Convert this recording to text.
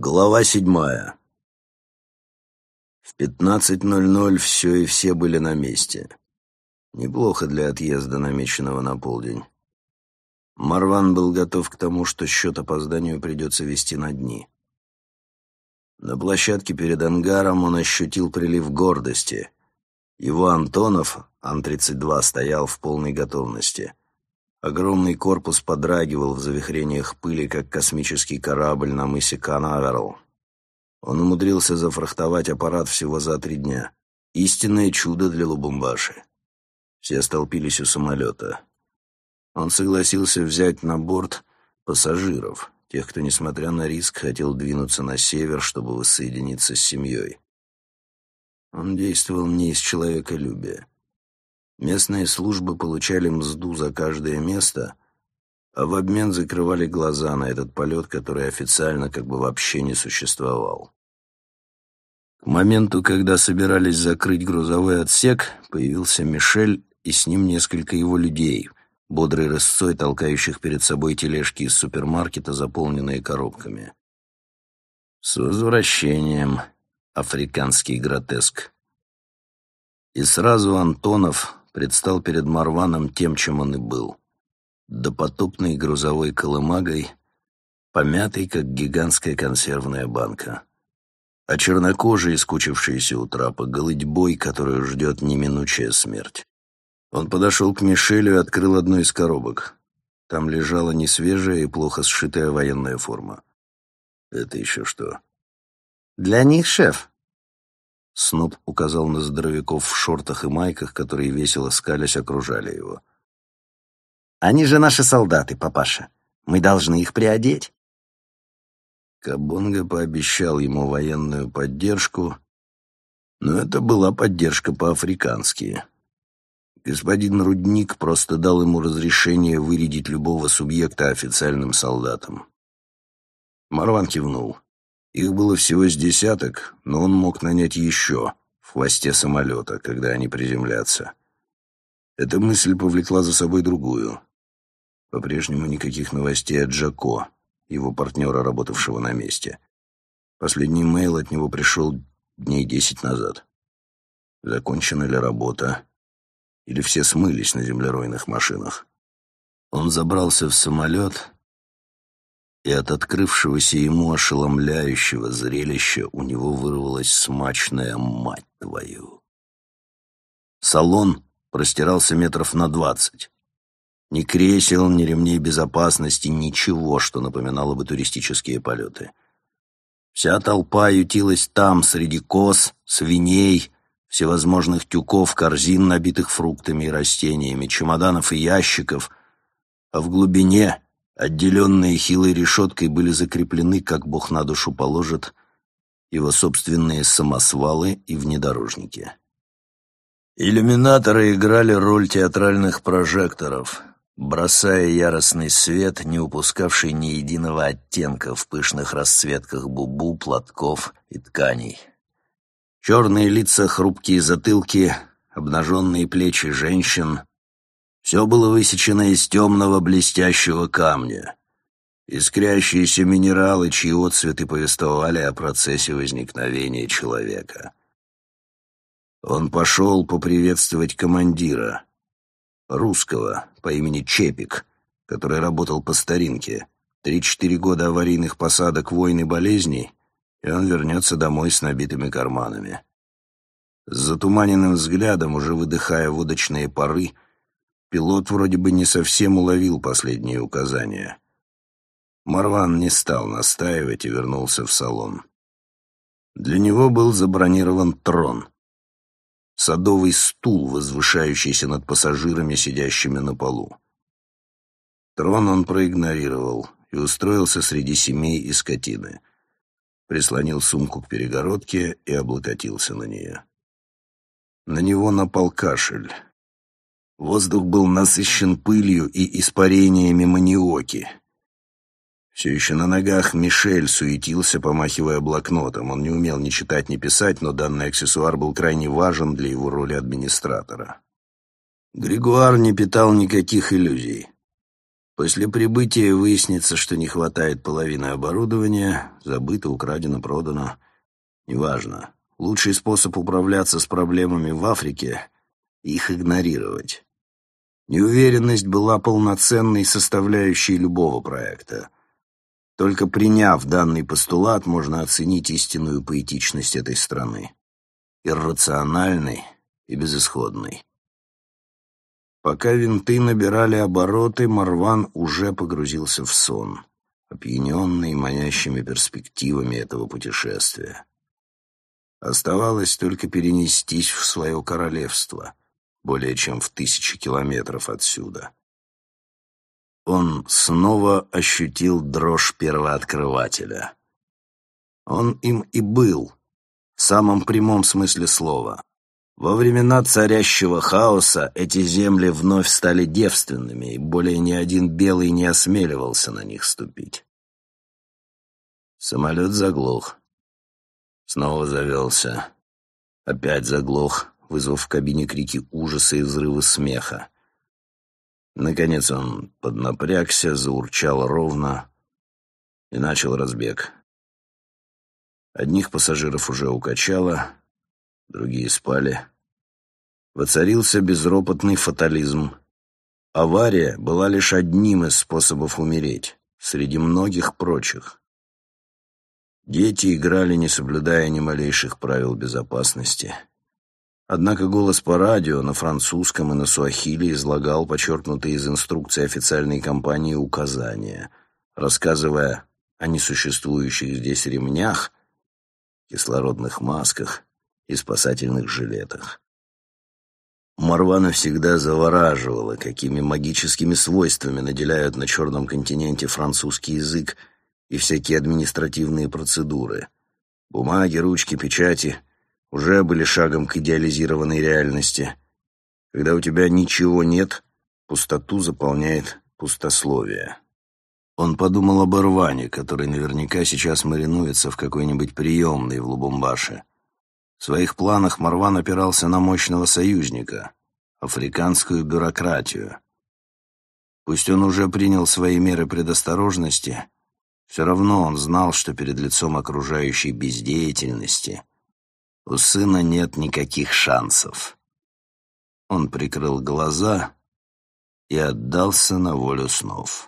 Глава седьмая. В пятнадцать ноль ноль все и все были на месте. Неплохо для отъезда, намеченного на полдень. Марван был готов к тому, что счет опозданию придется вести на дни. На площадке перед ангаром он ощутил прилив гордости. Его Антонов, Ан-32, стоял в полной готовности. Огромный корпус подрагивал в завихрениях пыли, как космический корабль на мысе Канаверал. Он умудрился зафрахтовать аппарат всего за три дня. Истинное чудо для Лубумбаши. Все столпились у самолета. Он согласился взять на борт пассажиров, тех, кто, несмотря на риск, хотел двинуться на север, чтобы воссоединиться с семьей. Он действовал не из человеколюбия. Местные службы получали мзду за каждое место, а в обмен закрывали глаза на этот полет, который официально как бы вообще не существовал. К моменту, когда собирались закрыть грузовой отсек, появился Мишель и с ним несколько его людей, бодрой рысцой, толкающих перед собой тележки из супермаркета, заполненные коробками. «С возвращением, африканский гротеск!» И сразу Антонов, предстал перед Марваном тем, чем он и был. Допотопной грузовой колымагой, помятой, как гигантская консервная банка. А чернокожий, скучившийся у трапа, голыдьбой, которую ждет неминучая смерть. Он подошел к Мишелю и открыл одну из коробок. Там лежала несвежая и плохо сшитая военная форма. Это еще что? «Для них, шеф», Сноб указал на здоровяков в шортах и майках, которые весело скалясь окружали его. «Они же наши солдаты, папаша. Мы должны их приодеть». Кабонга пообещал ему военную поддержку, но это была поддержка по-африкански. Господин Рудник просто дал ему разрешение вырядить любого субъекта официальным солдатом. Марван кивнул. Их было всего с десяток, но он мог нанять еще в хвосте самолета, когда они приземлятся. Эта мысль повлекла за собой другую. По-прежнему никаких новостей от Джако, его партнера, работавшего на месте. Последний мейл от него пришел дней десять назад. Закончена ли работа? Или все смылись на землеройных машинах? Он забрался в самолет и от открывшегося ему ошеломляющего зрелища у него вырвалась смачная «мать твою». Салон простирался метров на двадцать. Ни кресел, ни ремней безопасности, ничего, что напоминало бы туристические полеты. Вся толпа ютилась там, среди коз, свиней, всевозможных тюков, корзин, набитых фруктами и растениями, чемоданов и ящиков, а в глубине Отделенные хилой решеткой были закреплены, как Бог на душу положит, его собственные самосвалы и внедорожники. Иллюминаторы играли роль театральных прожекторов, бросая яростный свет, не упускавший ни единого оттенка в пышных расцветках бубу, платков и тканей. Черные лица, хрупкие затылки, обнаженные плечи женщин, все было высечено из темного блестящего камня. Искрящиеся минералы, чьи отцветы повествовали о процессе возникновения человека. Он пошел поприветствовать командира, русского по имени Чепик, который работал по старинке. Три-четыре года аварийных посадок, войн и болезней, и он вернется домой с набитыми карманами. С затуманенным взглядом, уже выдыхая водочные пары, Пилот вроде бы не совсем уловил последние указания. Марван не стал настаивать и вернулся в салон. Для него был забронирован трон. Садовый стул, возвышающийся над пассажирами, сидящими на полу. Трон он проигнорировал и устроился среди семей и скотины. Прислонил сумку к перегородке и облокотился на нее. На него напал кашель. Воздух был насыщен пылью и испарениями маниоки. Все еще на ногах Мишель суетился, помахивая блокнотом. Он не умел ни читать, ни писать, но данный аксессуар был крайне важен для его роли администратора. Григуар не питал никаких иллюзий. После прибытия выяснится, что не хватает половины оборудования, забыто, украдено, продано. Неважно. Лучший способ управляться с проблемами в Африке — их игнорировать. Неуверенность была полноценной составляющей любого проекта. Только приняв данный постулат, можно оценить истинную поэтичность этой страны. Иррациональной и безысходной. Пока винты набирали обороты, Марван уже погрузился в сон, опьяненный манящими перспективами этого путешествия. Оставалось только перенестись в свое королевство — более чем в тысячи километров отсюда. Он снова ощутил дрожь первооткрывателя. Он им и был, в самом прямом смысле слова. Во времена царящего хаоса эти земли вновь стали девственными, и более ни один белый не осмеливался на них ступить. Самолет заглох. Снова завелся. Опять заглох вызвав в кабине крики ужаса и взрывы смеха. Наконец он поднапрягся, заурчал ровно и начал разбег. Одних пассажиров уже укачало, другие спали. Воцарился безропотный фатализм. Авария была лишь одним из способов умереть, среди многих прочих. Дети играли, не соблюдая ни малейших правил безопасности. Однако голос по радио на французском и на суахили излагал подчеркнутые из инструкций официальной компании указания, рассказывая о несуществующих здесь ремнях, кислородных масках и спасательных жилетах. Марвана всегда завораживала, какими магическими свойствами наделяют на Черном континенте французский язык и всякие административные процедуры. Бумаги, ручки, печати — уже были шагом к идеализированной реальности. Когда у тебя ничего нет, пустоту заполняет пустословие. Он подумал об Ирване, который наверняка сейчас маринуется в какой-нибудь приемной в Лубумбаше. В своих планах Марван опирался на мощного союзника — африканскую бюрократию. Пусть он уже принял свои меры предосторожности, все равно он знал, что перед лицом окружающей бездеятельности у сына нет никаких шансов. Он прикрыл глаза и отдался на волю снов.